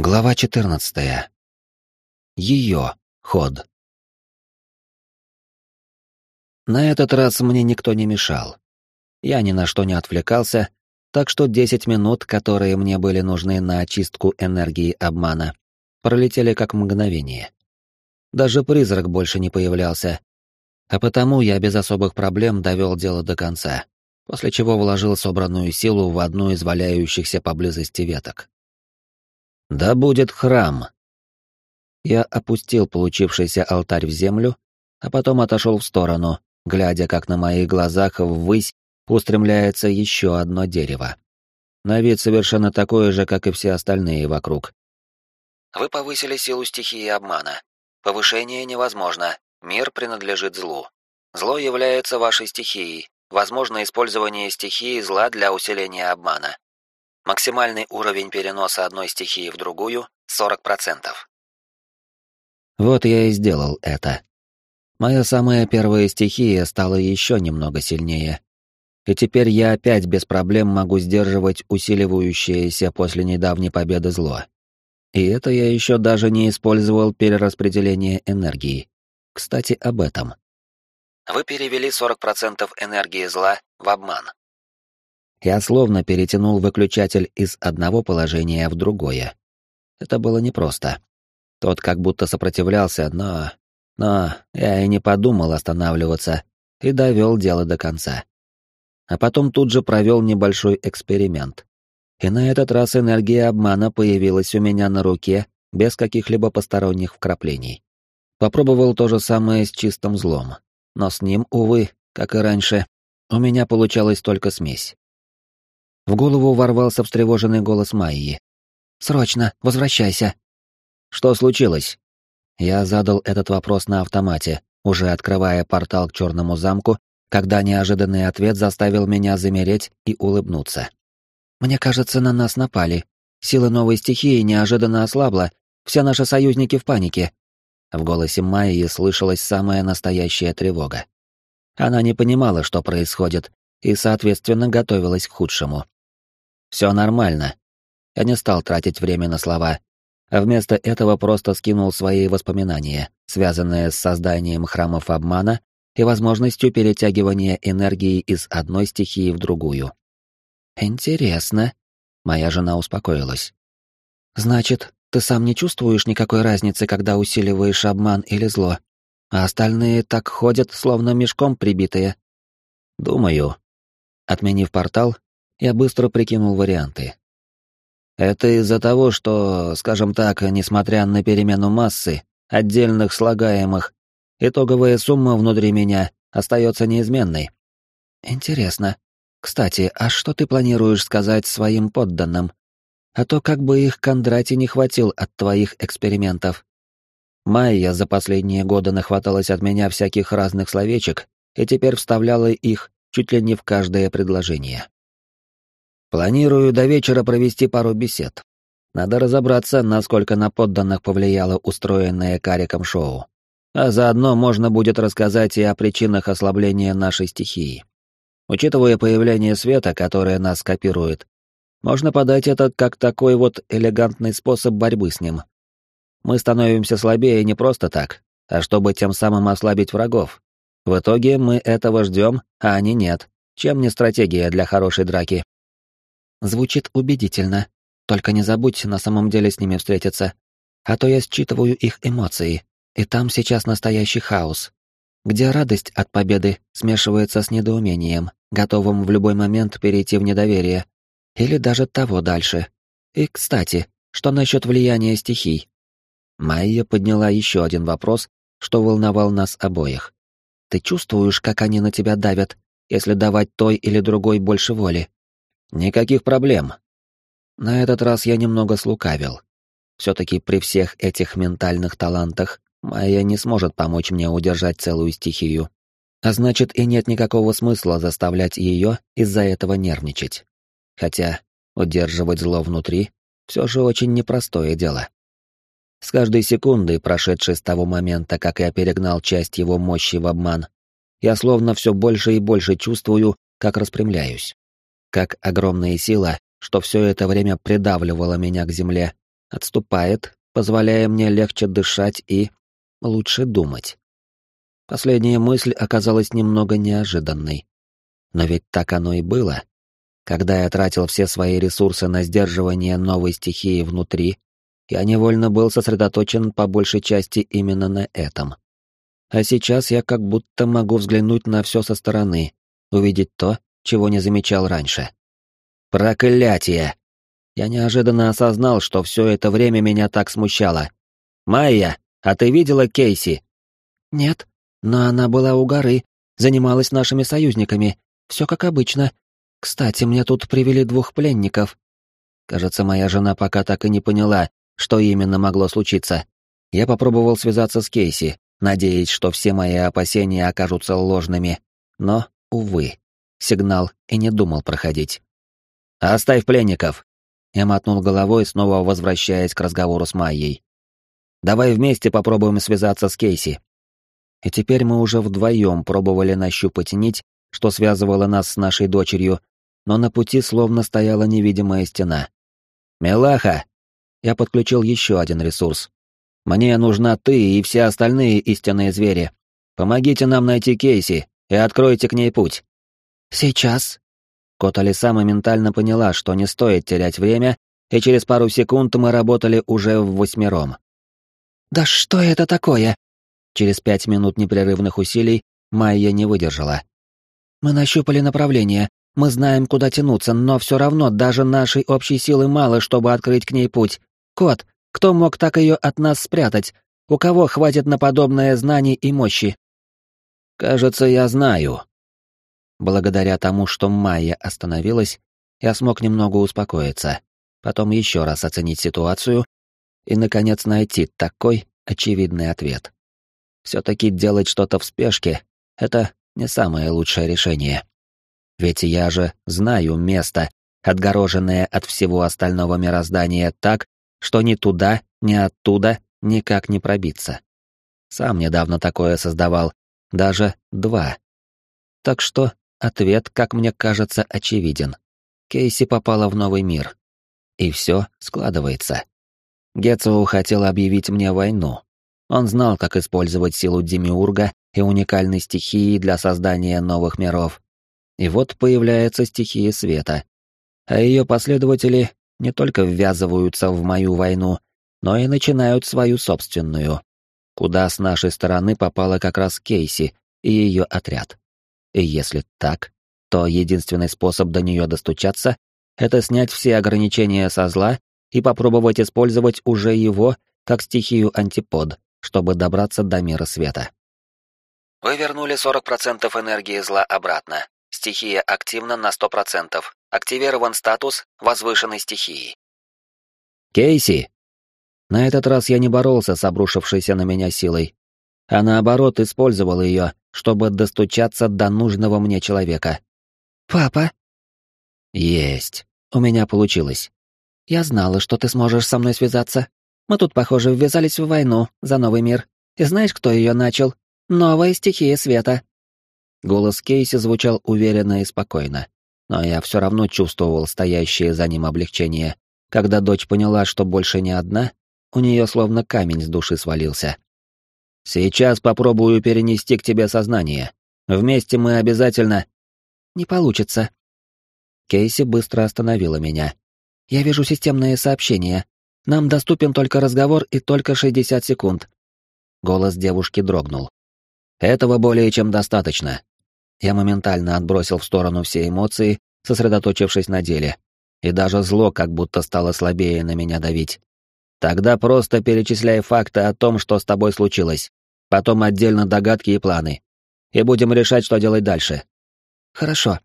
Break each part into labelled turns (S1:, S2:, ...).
S1: Глава 14. Ее ход. На этот раз мне никто не мешал. Я ни на что не отвлекался, так что 10 минут, которые мне были нужны на очистку энергии обмана, пролетели как мгновение. Даже призрак больше не появлялся, а потому я без особых проблем довел дело до конца, после чего вложил собранную силу в одну из валяющихся поблизости веток. Да будет храм. Я опустил получившийся алтарь в землю, а потом отошел в сторону, глядя, как на моих глазах ввысь устремляется еще одно дерево. На вид совершенно такое же, как и все остальные вокруг. Вы повысили силу стихии обмана. Повышение невозможно. Мир принадлежит злу. Зло является вашей стихией. Возможно использование стихии зла для усиления обмана. Максимальный уровень переноса одной стихии в другую — 40%. Вот я и сделал это. Моя самая первая стихия стала еще немного сильнее. И теперь я опять без проблем могу сдерживать усиливающееся после недавней победы зло. И это я еще даже не использовал перераспределение энергии. Кстати, об этом. Вы перевели 40% энергии зла в обман. Я словно перетянул выключатель из одного положения в другое. Это было непросто. Тот как будто сопротивлялся, но... Но я и не подумал останавливаться и довел дело до конца. А потом тут же провел небольшой эксперимент. И на этот раз энергия обмана появилась у меня на руке без каких-либо посторонних вкраплений. Попробовал то же самое с чистым злом, но с ним, увы, как и раньше, у меня получалась только смесь. В голову ворвался встревоженный голос Майи. «Срочно, возвращайся!» «Что случилось?» Я задал этот вопрос на автомате, уже открывая портал к черному замку, когда неожиданный ответ заставил меня замереть и улыбнуться. «Мне кажется, на нас напали. Сила новой стихии неожиданно ослабла, все наши союзники в панике». В голосе Майи слышалась самая настоящая тревога. Она не понимала, что происходит, и, соответственно, готовилась к худшему. Все нормально. Я не стал тратить время на слова, а вместо этого просто скинул свои воспоминания, связанные с созданием храмов обмана и возможностью перетягивания энергии из одной стихии в другую. Интересно. Моя жена успокоилась. Значит, ты сам не чувствуешь никакой разницы, когда усиливаешь обман или зло, а остальные так ходят, словно мешком прибитые. Думаю. Отменив портал, я быстро прикинул варианты. Это из-за того, что, скажем так, несмотря на перемену массы, отдельных слагаемых, итоговая сумма внутри меня остается неизменной. Интересно. Кстати, а что ты планируешь сказать своим подданным? А то как бы их Кондрати не хватил от твоих экспериментов. Майя за последние годы нахваталась от меня всяких разных словечек и теперь вставляла их чуть ли не в каждое предложение. Планирую до вечера провести пару бесед. Надо разобраться, насколько на подданных повлияло устроенное Кариком шоу. А заодно можно будет рассказать и о причинах ослабления нашей стихии. Учитывая появление света, которое нас копирует, можно подать это как такой вот элегантный способ борьбы с ним. Мы становимся слабее не просто так, а чтобы тем самым ослабить врагов. В итоге мы этого ждем, а они нет. Чем не стратегия для хорошей драки? Звучит убедительно. Только не забудь на самом деле с ними встретиться. А то я считываю их эмоции, и там сейчас настоящий хаос, где радость от победы смешивается с недоумением, готовым в любой момент перейти в недоверие, или даже того дальше. И, кстати, что насчет влияния стихий? Майя подняла еще один вопрос, что волновал нас обоих. Ты чувствуешь, как они на тебя давят, если давать той или другой больше воли? Никаких проблем. На этот раз я немного слукавил. Все-таки при всех этих ментальных талантах Майя не сможет помочь мне удержать целую стихию. А значит, и нет никакого смысла заставлять ее из-за этого нервничать. Хотя удерживать зло внутри все же очень непростое дело. С каждой секундой, прошедшей с того момента, как я перегнал часть его мощи в обман, я словно все больше и больше чувствую, как распрямляюсь как огромная сила, что все это время придавливала меня к земле, отступает, позволяя мне легче дышать и лучше думать. Последняя мысль оказалась немного неожиданной. Но ведь так оно и было. Когда я тратил все свои ресурсы на сдерживание новой стихии внутри, я невольно был сосредоточен по большей части именно на этом. А сейчас я как будто могу взглянуть на все со стороны, увидеть то, чего не замечал раньше. Проклятие! Я неожиданно осознал, что все это время меня так смущало. «Майя, а ты видела Кейси?»
S2: «Нет, но она была у горы, занималась нашими союзниками. Все как обычно. Кстати, мне тут привели двух пленников».
S1: Кажется, моя жена пока так и не поняла, что именно могло случиться. Я попробовал связаться с Кейси, надеясь, что все мои опасения окажутся ложными. Но, увы, сигнал и не думал проходить. «Оставь пленников!» Я мотнул головой, снова возвращаясь к разговору с Майей. «Давай вместе попробуем связаться с Кейси». И теперь мы уже вдвоем пробовали нащупать нить, что связывала нас с нашей дочерью, но на пути словно стояла невидимая стена. «Мелаха!» Я подключил еще один ресурс. «Мне нужна ты и все остальные истинные звери. Помогите нам найти Кейси и откройте к ней путь».
S2: «Сейчас».
S1: Кот Алиса моментально поняла, что не стоит терять время, и через пару секунд мы работали уже в восьмером.
S2: «Да что это такое?»
S1: Через пять минут непрерывных усилий Майя не выдержала.
S2: «Мы нащупали направление, мы знаем, куда тянуться, но все равно даже нашей общей силы мало, чтобы открыть к ней путь. Кот, кто мог так ее от нас спрятать? У кого хватит на подобное знаний и мощи?»
S1: «Кажется, я знаю». Благодаря тому, что Майя остановилась, я смог немного успокоиться, потом еще раз оценить ситуацию и, наконец, найти такой очевидный ответ. Все-таки делать что-то в спешке — это не самое лучшее решение. Ведь я же знаю место, отгороженное от всего остального мироздания так, что ни туда, ни оттуда никак не пробиться. Сам недавно такое создавал, даже два. Так что ответ, как мне кажется, очевиден. Кейси попала в новый мир. И все складывается. Гетцоу хотел объявить мне войну, он знал, как использовать силу Демиурга и уникальной стихии для создания новых миров. И вот появляется стихия света. А ее последователи не только ввязываются в мою войну, но и начинают свою собственную, куда с нашей стороны попала как раз Кейси и ее отряд. И если так, то единственный способ до нее достучаться — это снять все ограничения со зла и попробовать использовать уже его как стихию антипод, чтобы добраться до мира света. Вы вернули 40% энергии зла обратно. Стихия активна на 100%. Активирован статус возвышенной стихии. Кейси! На этот раз я не боролся с обрушившейся на меня силой, а наоборот использовал ее, чтобы достучаться до нужного мне человека.
S2: «Папа?»
S1: «Есть. У меня получилось».
S2: «Я знала, что ты сможешь со мной связаться. Мы тут, похоже, ввязались в войну за новый мир. И знаешь, кто ее начал? Новая стихия света».
S1: Голос Кейси звучал уверенно и спокойно, но я все равно чувствовал стоящее за ним облегчение. Когда дочь поняла, что больше не одна, у нее словно камень с души свалился. «Сейчас попробую перенести к тебе сознание. Вместе мы обязательно...»
S2: «Не получится».
S1: Кейси быстро остановила меня.
S2: «Я вижу системные сообщения. Нам доступен только разговор и только 60 секунд.
S1: Голос девушки дрогнул. Этого более чем достаточно. Я моментально отбросил в сторону все эмоции, сосредоточившись на деле. И даже зло как будто стало слабее на меня давить. Тогда просто перечисляй факты о том, что с тобой случилось. Потом отдельно догадки и планы. И будем решать, что делать дальше.
S2: Хорошо.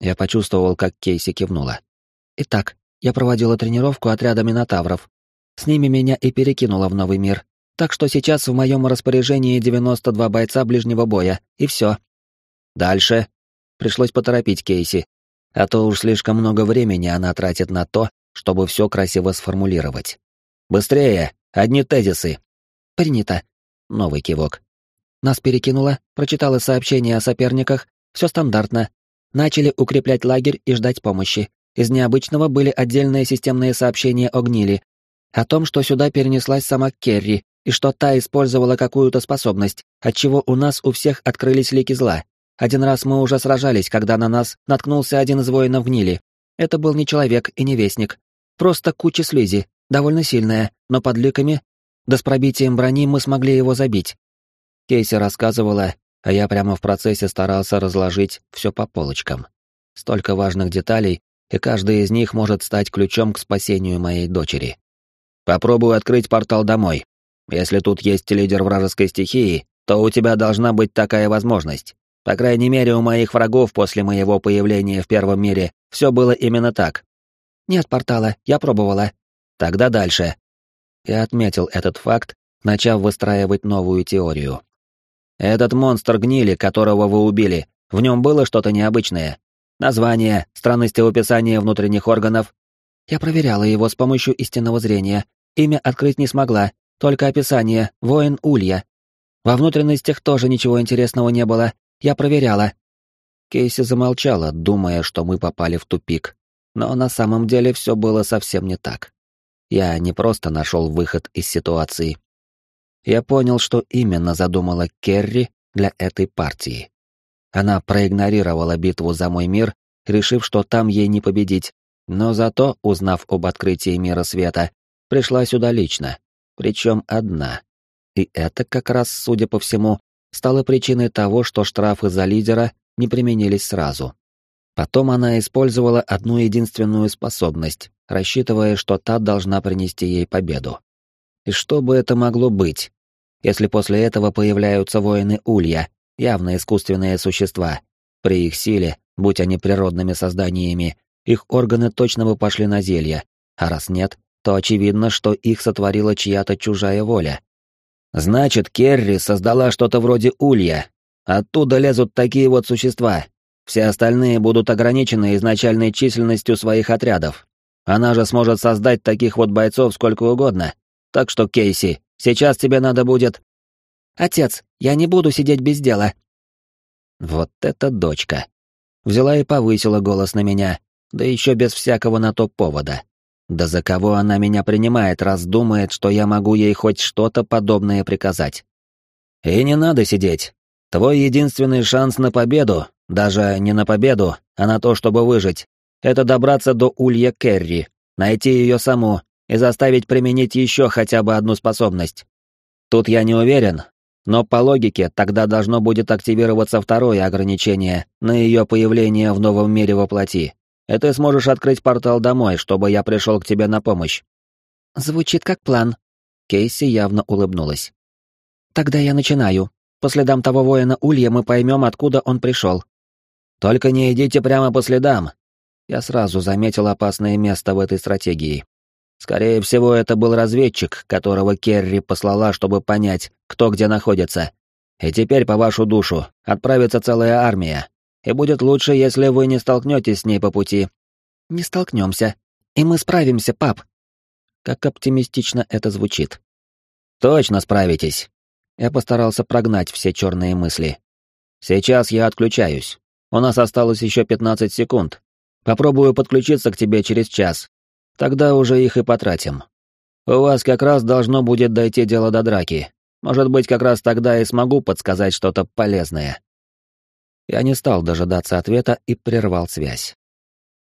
S1: Я почувствовал, как Кейси кивнула.
S2: Итак, я проводила тренировку отряда минотавров. С ними меня и перекинуло в новый мир. Так что сейчас в моем распоряжении 92 бойца ближнего боя, и все.
S1: Дальше. Пришлось поторопить Кейси. А то уж слишком много времени она тратит на то, чтобы все красиво сформулировать. Быстрее! Одни тезисы.
S2: Принято.
S1: Новый кивок.
S2: Нас перекинуло, прочитала сообщение о соперниках, все стандартно. Начали укреплять лагерь и ждать помощи. Из необычного были отдельные системные сообщения о гнили, О том, что сюда перенеслась сама Керри, и что та использовала какую-то способность, отчего у нас у всех открылись лики зла. Один раз мы уже сражались, когда на нас наткнулся один из воинов гнили. Это был не человек и не вестник. Просто куча слизи, довольно сильная, но под ликами. Да с пробитием брони мы смогли его забить. Кейси рассказывала, а я прямо в процессе старался разложить все по полочкам. Столько важных деталей, и каждая из них может стать ключом к спасению моей дочери. Попробую открыть портал домой. Если тут есть лидер вражеской стихии, то у тебя должна быть такая возможность. По крайней мере, у моих врагов после моего появления в Первом мире все было именно так. Нет портала, я пробовала. Тогда дальше. Я отметил этот факт, начав выстраивать новую теорию. Этот монстр гнили, которого вы убили, в нем было что-то необычное. Название, странности в описании внутренних органов. Я проверяла его с помощью истинного зрения. Имя открыть не смогла, только описание «Воин Улья». Во внутренностях тоже ничего интересного не было. Я проверяла. Кейси замолчала, думая, что мы попали в тупик. Но на самом деле все было совсем не так. Я не просто нашел выход из ситуации. Я понял, что именно задумала Керри для этой партии. Она проигнорировала битву за мой мир, решив, что там ей не победить, но зато, узнав об открытии мира света, пришла сюда лично причем одна. И это как раз, судя по всему, стало причиной того, что штрафы за лидера не применились сразу. Потом она использовала одну единственную способность, рассчитывая, что та должна принести ей победу. И что бы это могло быть? Если после этого появляются воины Улья, явно искусственные существа, при их силе, будь они природными созданиями, их органы точно бы пошли на зелье, а раз нет, то очевидно, что их сотворила чья-то чужая воля. Значит, Керри создала что-то вроде улья. Оттуда лезут такие вот существа. Все остальные будут ограничены изначальной численностью своих отрядов. Она же сможет создать таких вот бойцов сколько угодно. Так что, Кейси, сейчас тебе надо будет... Отец, я не буду сидеть без дела. Вот это дочка. Взяла и повысила голос на меня, да еще без всякого на то повода. Да за кого она меня принимает, раз думает, что я могу ей хоть что-то подобное приказать? И не надо сидеть. Твой единственный шанс на победу, даже не на победу, а на то, чтобы выжить, это добраться до Улья Керри, найти ее саму и заставить применить еще хотя бы одну способность. Тут я не уверен, но по логике тогда должно будет активироваться второе ограничение на ее появление в новом мире воплоти и ты сможешь открыть портал домой, чтобы я пришел к тебе на помощь». «Звучит как план». Кейси явно улыбнулась. «Тогда я начинаю. По следам того воина Улья мы поймем, откуда он пришел». «Только не идите прямо по следам». Я сразу заметил опасное место в этой стратегии. Скорее всего, это был разведчик, которого Керри послала, чтобы понять, кто где находится. И теперь, по вашу душу, отправится целая армия и будет лучше, если вы не столкнетесь с ней по пути. Не столкнемся. И мы справимся, пап. Как оптимистично это звучит. Точно справитесь. Я постарался прогнать все черные мысли. Сейчас я отключаюсь. У нас осталось еще 15 секунд. Попробую подключиться к тебе через час. Тогда уже их и потратим. У вас как раз должно будет дойти дело до драки. Может быть, как раз тогда и смогу подсказать что-то полезное. Я не стал дожидаться ответа и прервал связь.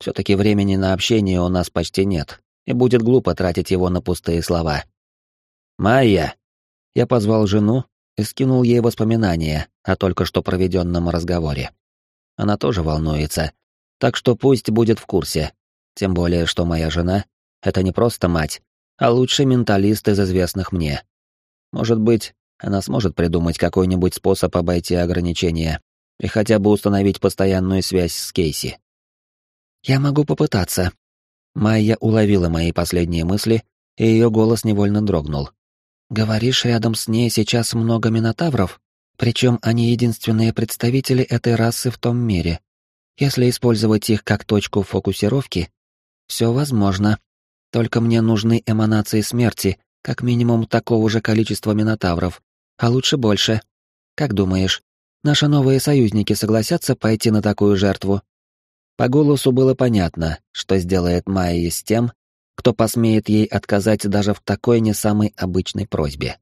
S2: Все-таки времени на общение у нас почти нет, и будет глупо тратить его на пустые слова. «Майя!» Я позвал жену и скинул ей воспоминания о только что проведенном разговоре. Она тоже волнуется, так что пусть будет в курсе. Тем более, что моя жена — это не просто мать, а лучший менталист из известных мне. Может быть, она сможет придумать какой-нибудь способ обойти ограничения, и хотя бы установить постоянную связь с Кейси. «Я могу попытаться». Майя уловила мои последние мысли, и ее голос невольно дрогнул. «Говоришь, рядом с ней сейчас много минотавров? Причем они единственные представители этой расы в том мире. Если использовать их как точку фокусировки, все возможно. Только мне нужны эманации смерти, как минимум такого же количества минотавров, а лучше больше. Как думаешь, Наши новые союзники согласятся пойти на такую жертву. По голосу было понятно, что сделает Майя с тем,
S1: кто посмеет ей отказать даже в такой не самой обычной просьбе.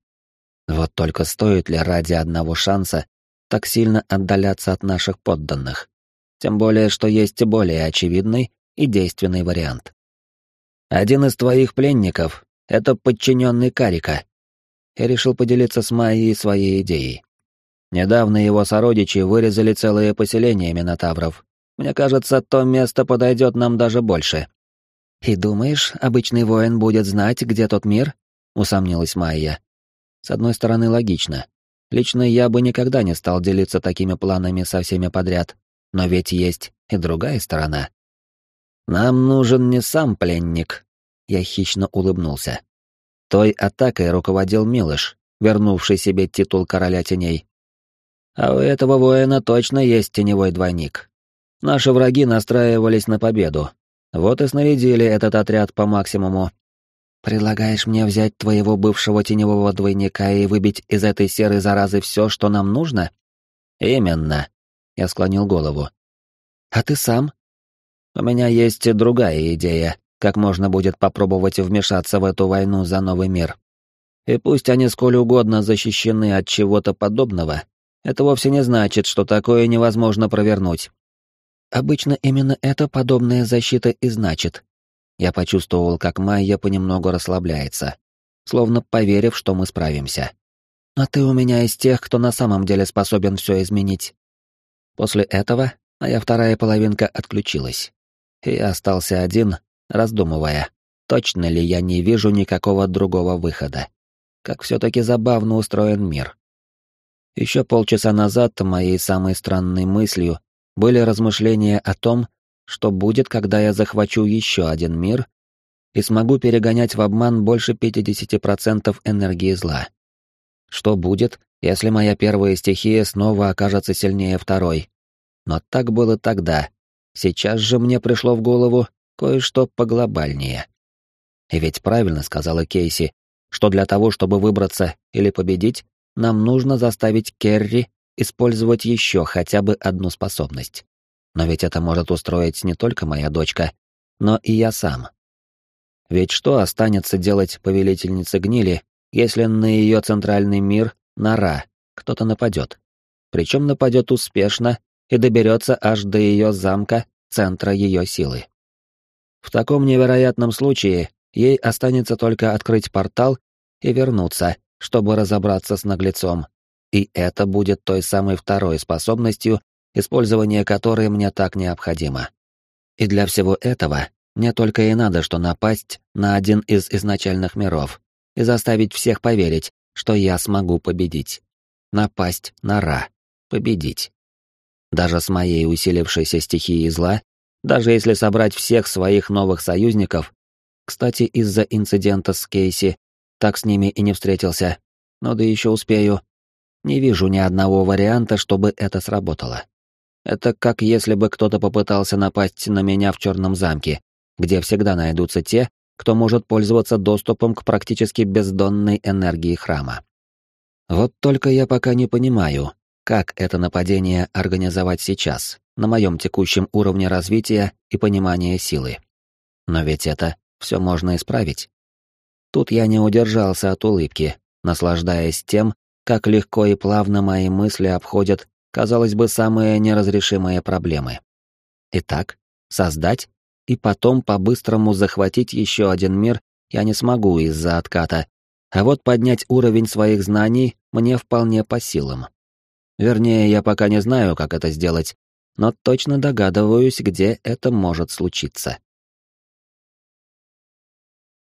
S1: Вот только стоит ли ради одного шанса так сильно отдаляться от наших подданных? Тем более, что есть более очевидный и действенный вариант. Один из твоих пленников — это подчиненный Карика. Я решил поделиться с Майей своей идеей. Недавно его сородичи вырезали целое поселение Минотавров. Мне кажется, то место подойдет нам даже больше. «И думаешь, обычный воин будет знать, где тот мир?» — усомнилась Майя. С одной стороны, логично. Лично я бы никогда не стал делиться такими планами со всеми подряд. Но ведь есть и другая сторона. «Нам нужен не сам пленник», — я хищно улыбнулся. Той атакой руководил Милыш, вернувший себе титул короля теней. А у этого воина точно есть теневой двойник. Наши враги настраивались на победу. Вот и снарядили этот отряд по максимуму. Предлагаешь мне взять твоего бывшего теневого двойника и выбить из этой серой заразы все, что нам нужно? Именно. Я склонил голову. А ты сам? У меня есть другая идея, как можно будет попробовать вмешаться в эту войну за новый мир. И пусть они сколь угодно защищены от чего-то подобного, это вовсе не значит, что такое невозможно провернуть. Обычно именно это подобная защита и значит. Я почувствовал, как Майя понемногу расслабляется, словно поверив, что мы справимся. А ты у меня из тех, кто на самом деле способен все изменить. После этого моя вторая половинка отключилась. И я остался один, раздумывая, точно ли я не вижу никакого другого выхода. Как все-таки забавно устроен мир. Еще полчаса назад моей самой странной мыслью были размышления о том, что будет, когда я захвачу еще один мир и смогу перегонять в обман больше 50% энергии зла. Что будет, если моя первая стихия снова окажется сильнее второй? Но так было тогда. Сейчас же мне пришло в голову кое-что поглобальнее. И ведь правильно сказала Кейси, что для того, чтобы выбраться или победить, нам нужно заставить Керри использовать еще хотя бы одну способность. Но ведь это может устроить не только моя дочка, но и я сам. Ведь что останется делать повелительнице гнили, если на ее центральный мир, нора, кто-то нападет? Причем нападет успешно и доберется аж до ее замка, центра ее силы. В таком невероятном случае ей останется только открыть портал и вернуться, чтобы разобраться с наглецом. И это будет той самой второй способностью, использование которой мне так необходимо. И для всего этого мне только и надо, что напасть на один из изначальных миров и заставить всех поверить, что я смогу победить. Напасть на Ра. Победить. Даже с моей усилившейся стихией зла, даже если собрать всех своих новых союзников, кстати, из-за инцидента с Кейси так с ними и не встретился. Но да еще успею. Не вижу ни одного варианта, чтобы это сработало. Это как если бы кто-то попытался напасть на меня в черном замке, где всегда найдутся те, кто может пользоваться доступом к практически бездонной энергии храма. Вот только я пока не понимаю, как это нападение организовать сейчас, на моем текущем уровне развития и понимания силы. Но ведь это все можно исправить. Тут я не удержался от улыбки, наслаждаясь тем, как легко и плавно мои мысли обходят, казалось бы, самые неразрешимые проблемы. Итак, создать и потом по-быстрому захватить еще один мир я не смогу из-за отката, а вот поднять уровень своих знаний мне вполне по силам. Вернее, я пока не знаю, как это сделать, но точно догадываюсь, где это может случиться.